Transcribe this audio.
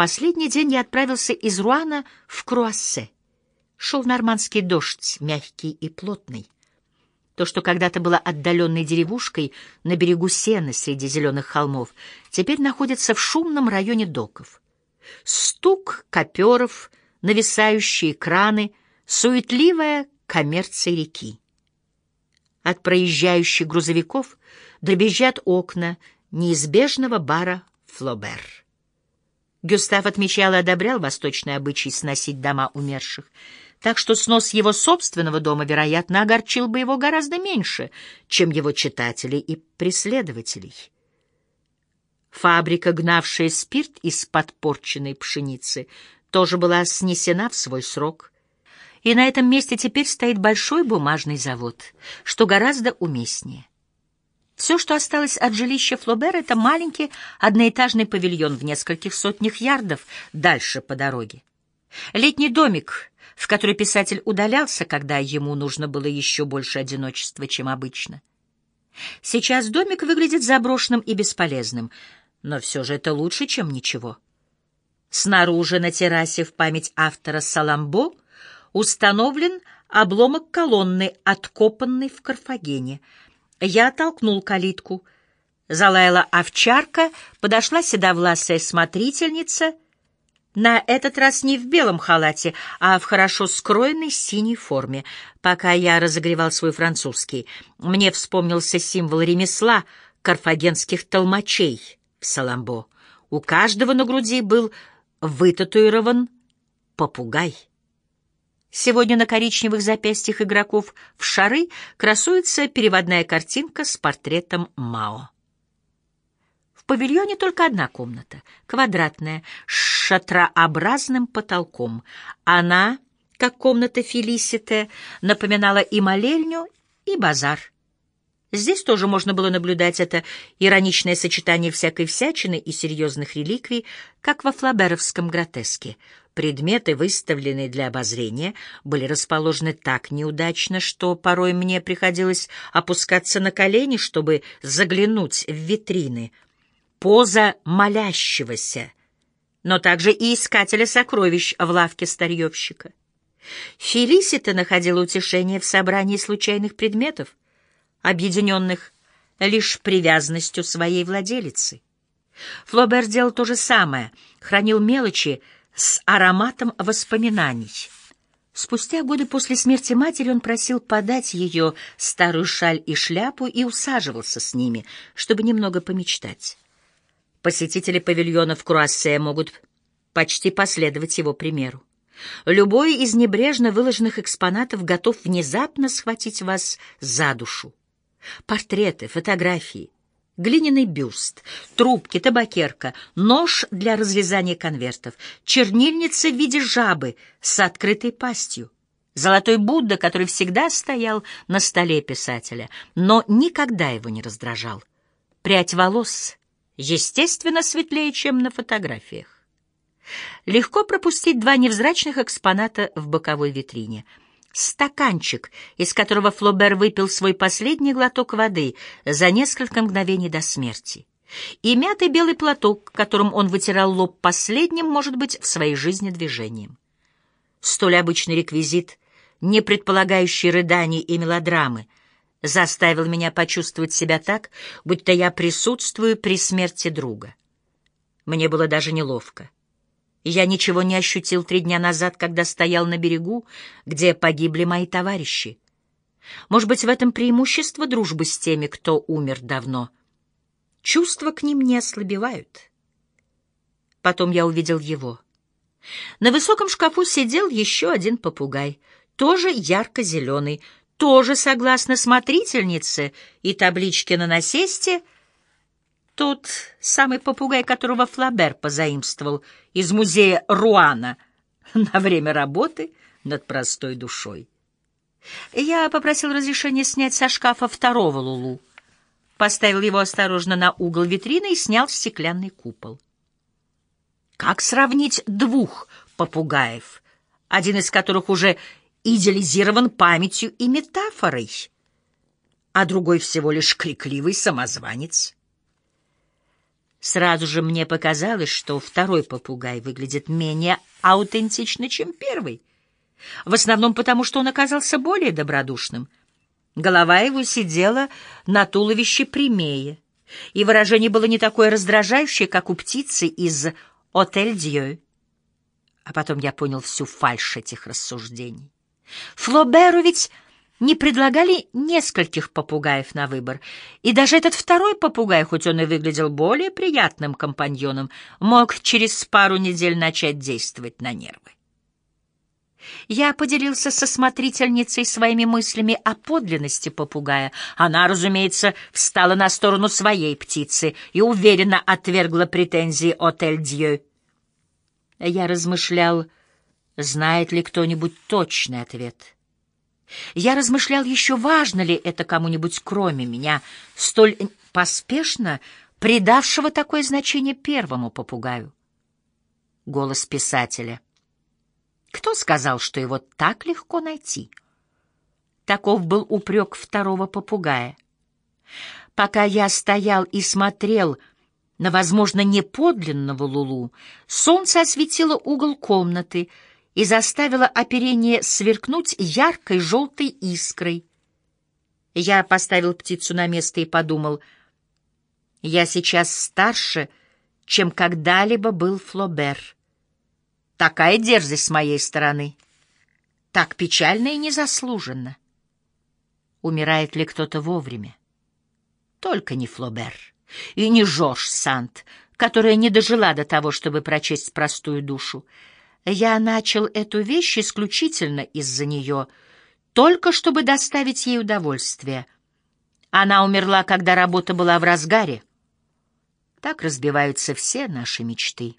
последний день я отправился из Руана в Круассе. Шел нормандский дождь, мягкий и плотный. То, что когда-то было отдаленной деревушкой на берегу Сены среди зеленых холмов, теперь находится в шумном районе доков. Стук коперов, нависающие краны, суетливая коммерция реки. От проезжающих грузовиков дребезжат окна неизбежного бара «Флобер». Гюстав отмечал и одобрял восточный обычай сносить дома умерших, так что снос его собственного дома, вероятно, огорчил бы его гораздо меньше, чем его читателей и преследователей. Фабрика, гнавшая спирт из подпорченной пшеницы, тоже была снесена в свой срок. И на этом месте теперь стоит большой бумажный завод, что гораздо уместнее. Все, что осталось от жилища Флобера, это маленький одноэтажный павильон в нескольких сотнях ярдов дальше по дороге. Летний домик, в который писатель удалялся, когда ему нужно было еще больше одиночества, чем обычно. Сейчас домик выглядит заброшенным и бесполезным, но все же это лучше, чем ничего. Снаружи на террасе в память автора Саламбо установлен обломок колонны, откопанной в Карфагене — я толкнул калитку. Залаяла овчарка, подошла седовласая смотрительница, на этот раз не в белом халате, а в хорошо скроенной синей форме. Пока я разогревал свой французский, мне вспомнился символ ремесла карфагенских толмачей в Саламбо. У каждого на груди был вытатуирован попугай. Сегодня на коричневых запястьях игроков в шары красуется переводная картинка с портретом Мао. В павильоне только одна комната, квадратная, с шатрообразным потолком. Она, как комната Фелисите, напоминала и молельню, и базар. Здесь тоже можно было наблюдать это ироничное сочетание всякой всячины и серьезных реликвий, как во флаберовском гротеске — Предметы, выставленные для обозрения, были расположены так неудачно, что порой мне приходилось опускаться на колени, чтобы заглянуть в витрины. Поза молящегося, но также и искателя сокровищ в лавке старьевщика. Фелисита находила утешение в собрании случайных предметов, объединенных лишь привязанностью своей владелицы. Флобер делал то же самое, хранил мелочи, с ароматом воспоминаний. Спустя годы после смерти матери он просил подать ее старую шаль и шляпу и усаживался с ними, чтобы немного помечтать. Посетители павильона в Круассе могут почти последовать его примеру. Любой из небрежно выложенных экспонатов готов внезапно схватить вас за душу. Портреты, фотографии — глиняный бюст, трубки, табакерка, нож для разрезания конвертов, чернильница в виде жабы с открытой пастью, золотой Будда, который всегда стоял на столе писателя, но никогда его не раздражал. Прядь волос, естественно, светлее, чем на фотографиях. Легко пропустить два невзрачных экспоната в боковой витрине — стаканчик, из которого Флобер выпил свой последний глоток воды за несколько мгновений до смерти, и мятый белый платок, которым он вытирал лоб последним, может быть, в своей жизни движением. Столь обычный реквизит, не предполагающий рыданий и мелодрамы, заставил меня почувствовать себя так, будто я присутствую при смерти друга. Мне было даже неловко. Я ничего не ощутил три дня назад, когда стоял на берегу, где погибли мои товарищи. Может быть, в этом преимущество дружбы с теми, кто умер давно. Чувства к ним не ослабевают. Потом я увидел его. На высоком шкафу сидел еще один попугай, тоже ярко-зеленый, тоже, согласно смотрительнице и табличке на насесте, тот самый попугай, которого Флабер позаимствовал из музея Руана на время работы над простой душой. Я попросил разрешения снять со шкафа второго Лулу, поставил его осторожно на угол витрины и снял стеклянный купол. Как сравнить двух попугаев, один из которых уже идеализирован памятью и метафорой, а другой всего лишь крикливый самозванец? Сразу же мне показалось, что второй попугай выглядит менее аутентично, чем первый. В основном потому, что он оказался более добродушным. Голова его сидела на туловище прямее, и выражение было не такое раздражающее, как у птицы из «Отель Дьё». А потом я понял всю фальшь этих рассуждений. Флоберу ведь не предлагали нескольких попугаев на выбор, и даже этот второй попугай, хоть он и выглядел более приятным компаньоном, мог через пару недель начать действовать на нервы. Я поделился со смотрительницей своими мыслями о подлинности попугая. Она, разумеется, встала на сторону своей птицы и уверенно отвергла претензии «Отель Дьё». Я размышлял, знает ли кто-нибудь точный ответ. Я размышлял, еще важно ли это кому-нибудь кроме меня, столь поспешно придавшего такое значение первому попугаю. Голос писателя. Кто сказал, что его так легко найти? Таков был упрек второго попугая. Пока я стоял и смотрел на, возможно, неподлинного Лулу, солнце осветило угол комнаты — и заставила оперение сверкнуть яркой желтой искрой. Я поставил птицу на место и подумал, я сейчас старше, чем когда-либо был Флобер. Такая дерзость с моей стороны, так печально и незаслуженно. Умирает ли кто-то вовремя? Только не Флобер и не Жорж Сант, которая не дожила до того, чтобы прочесть простую душу. Я начал эту вещь исключительно из-за нее, только чтобы доставить ей удовольствие. Она умерла, когда работа была в разгаре. Так разбиваются все наши мечты.